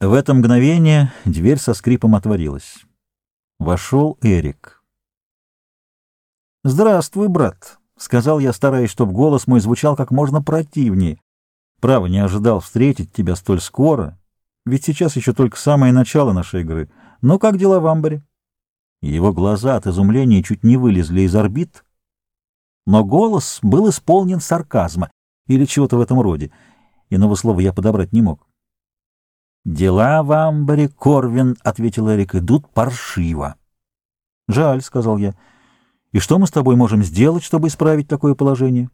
В это мгновение дверь со скрипом отворилась. Вошел Эрик. «Здравствуй, брат», — сказал я, стараясь, чтобы голос мой звучал как можно противнее. Право, не ожидал встретить тебя столь скоро, ведь сейчас еще только самое начало нашей игры. Ну, как дела в амбаре? Его глаза от изумления чуть не вылезли из орбит, но голос был исполнен сарказма или чего-то в этом роде. Иного слова я подобрать не мог. «Дела в амбаре, Корвин», — ответил Эрик, — «идут паршиво». «Жаль», — сказал я. «И что мы с тобой можем сделать, чтобы исправить такое положение?»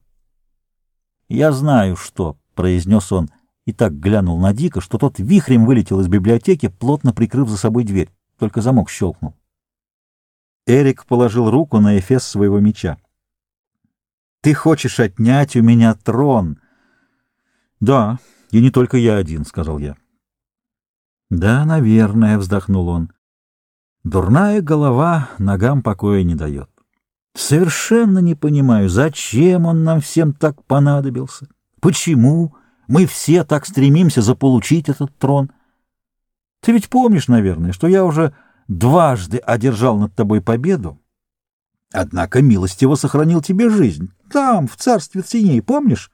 «Я знаю, что», — произнес он, и так глянул на Дика, что тот вихрем вылетел из библиотеки, плотно прикрыв за собой дверь. Только замок щелкнул. Эрик положил руку на эфес своего меча. «Ты хочешь отнять у меня трон?» «Да, и не только я один», — сказал я. Да, наверное, вздохнул он. Дурная голова ногам покоя не дает. Совершенно не понимаю, зачем он нам всем так понадобился? Почему мы все так стремимся заполучить этот трон? Ты ведь помнишь, наверное, что я уже дважды одержал над тобой победу, однако милостиво сохранил тебе жизнь. Там, в царстве теней, помнишь?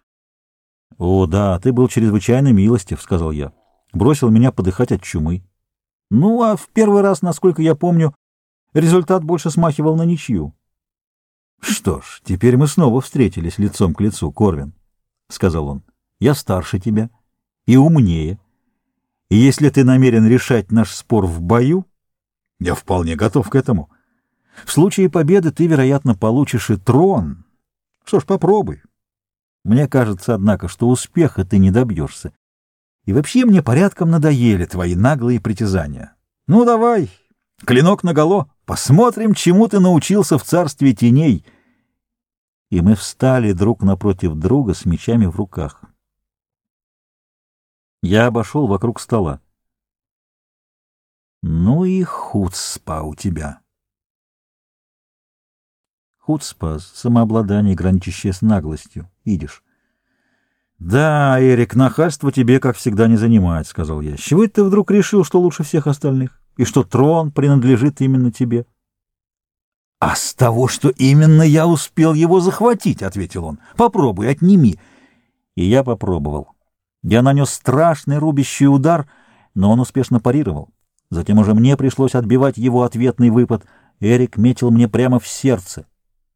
— О, да, ты был чрезвычайно милостив, — сказал я бросил меня подыхать от чумы. Ну, а в первый раз, насколько я помню, результат больше смахивал на ничью. — Что ж, теперь мы снова встретились лицом к лицу, Корвин, — сказал он. — Я старше тебя и умнее. И если ты намерен решать наш спор в бою, я вполне готов к этому. В случае победы ты, вероятно, получишь и трон. Что ж, попробуй. Мне кажется, однако, что успеха ты не добьешься. И вообще мне порядком надоели твои наглые притязания. Ну, давай, клинок наголо, посмотрим, чему ты научился в царстве теней. И мы встали друг напротив друга с мечами в руках. Я обошел вокруг стола. Ну и хуцпа у тебя. Хуцпа — самообладание, граничащее с наглостью. Идешь. «Да, Эрик, нахальство тебе, как всегда, не занимать», — сказал я. «С чего ты вдруг решил, что лучше всех остальных, и что трон принадлежит именно тебе?» «А с того, что именно я успел его захватить», — ответил он. «Попробуй, отними». И я попробовал. Я нанес страшный рубящий удар, но он успешно парировал. Затем уже мне пришлось отбивать его ответный выпад. Эрик метил мне прямо в сердце.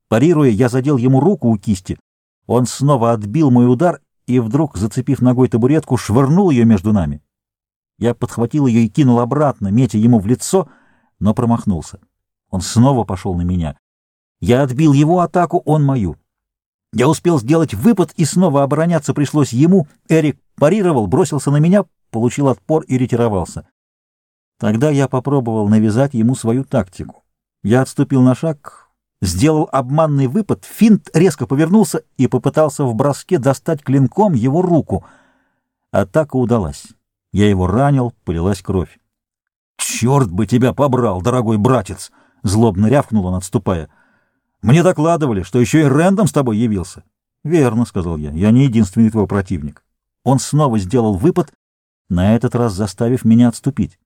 Парируя, я задел ему руку у кисти. Он снова отбил мой удар и вдруг, зацепив ногой табуретку, швырнул ее между нами. Я подхватил ее и кинул обратно, метя ему в лицо, но промахнулся. Он снова пошел на меня. Я отбил его атаку, он мою. Я успел сделать выпад, и снова обороняться пришлось ему. Эрик парировал, бросился на меня, получил отпор и ретировался. Тогда я попробовал навязать ему свою тактику. Я отступил на шаг, сделал обманный выпад, финт резко повернулся и попытался в броске достать клинком его руку. Атака удалась. Я его ранил, полилась кровь. «Черт бы тебя побрал, дорогой братец!» — злобно рявкнул он, отступая. «Мне докладывали, что еще и Рэндом с тобой явился». «Верно», — сказал я, — «я не единственный твой противник». Он снова сделал выпад, на этот раз заставив меня отступить.